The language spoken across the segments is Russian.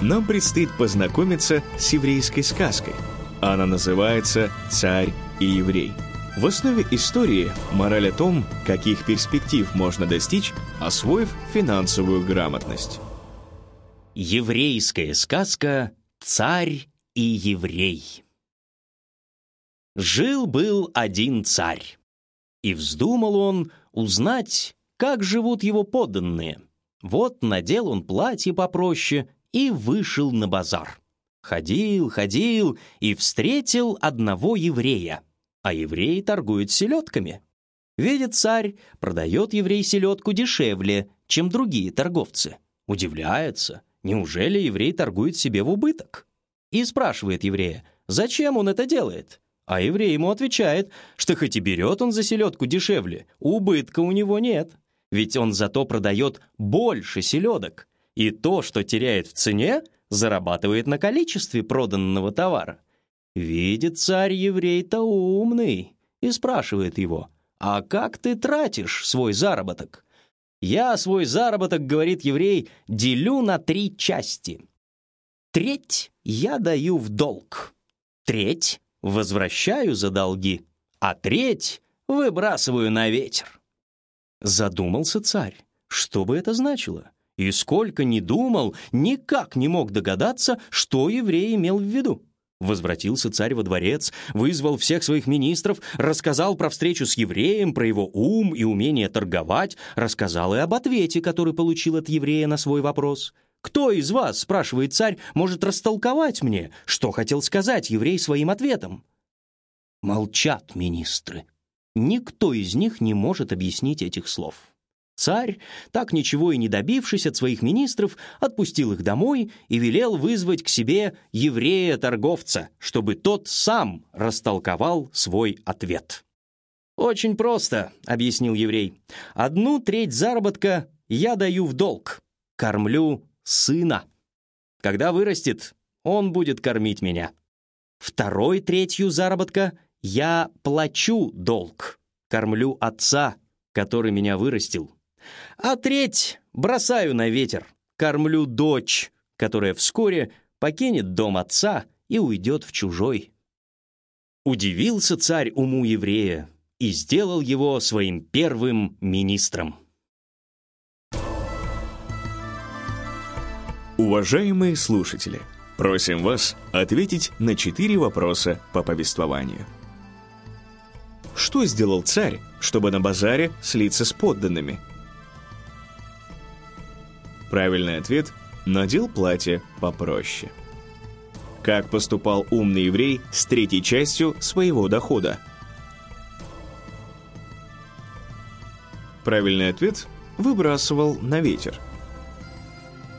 нам предстоит познакомиться с еврейской сказкой. Она называется «Царь и еврей». В основе истории мораль о том, каких перспектив можно достичь, освоив финансовую грамотность. Еврейская сказка «Царь и еврей». Жил-был один царь, и вздумал он узнать, как живут его подданные. Вот надел он платье попроще и вышел на базар. Ходил, ходил и встретил одного еврея, а еврей торгует селедками. Видит царь, продает еврей селедку дешевле, чем другие торговцы. Удивляется, неужели еврей торгует себе в убыток? И спрашивает еврея, зачем он это делает? А еврей ему отвечает, что хоть и берет он за селедку дешевле, убытка у него нет. Ведь он зато продает больше селедок, и то, что теряет в цене, зарабатывает на количестве проданного товара. Видит царь еврей-то умный и спрашивает его, «А как ты тратишь свой заработок?» «Я свой заработок, — говорит еврей, — делю на три части. Треть я даю в долг, треть возвращаю за долги, а треть выбрасываю на ветер». Задумался царь, что бы это значило? И сколько ни думал, никак не мог догадаться, что еврей имел в виду. Возвратился царь во дворец, вызвал всех своих министров, рассказал про встречу с евреем, про его ум и умение торговать, рассказал и об ответе, который получил от еврея на свой вопрос. «Кто из вас, — спрашивает царь, — может растолковать мне, что хотел сказать еврей своим ответом?» Молчат министры. Никто из них не может объяснить этих слов. Царь, так ничего и не добившись от своих министров, отпустил их домой и велел вызвать к себе еврея-торговца, чтобы тот сам растолковал свой ответ. «Очень просто», — объяснил еврей. «Одну треть заработка я даю в долг, кормлю сына. Когда вырастет, он будет кормить меня. Второй третью заработка я плачу долг, кормлю отца, который меня вырастил а треть бросаю на ветер, кормлю дочь, которая вскоре покинет дом отца и уйдет в чужой. Удивился царь уму еврея и сделал его своим первым министром. Уважаемые слушатели, просим вас ответить на четыре вопроса по повествованию. Что сделал царь, чтобы на базаре слиться с подданными – Правильный ответ – надел платье попроще. Как поступал умный еврей с третьей частью своего дохода? Правильный ответ – выбрасывал на ветер.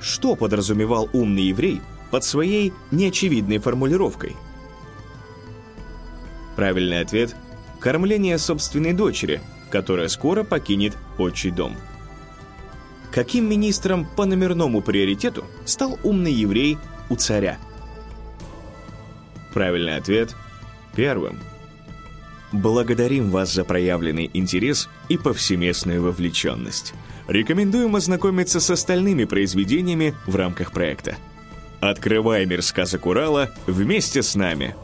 Что подразумевал умный еврей под своей неочевидной формулировкой? Правильный ответ – кормление собственной дочери, которая скоро покинет отчий дом. Каким министром по номерному приоритету стал умный еврей у царя? Правильный ответ – первым. Благодарим вас за проявленный интерес и повсеместную вовлеченность. Рекомендуем ознакомиться с остальными произведениями в рамках проекта. Открывай мир сказок Урала вместе с нами –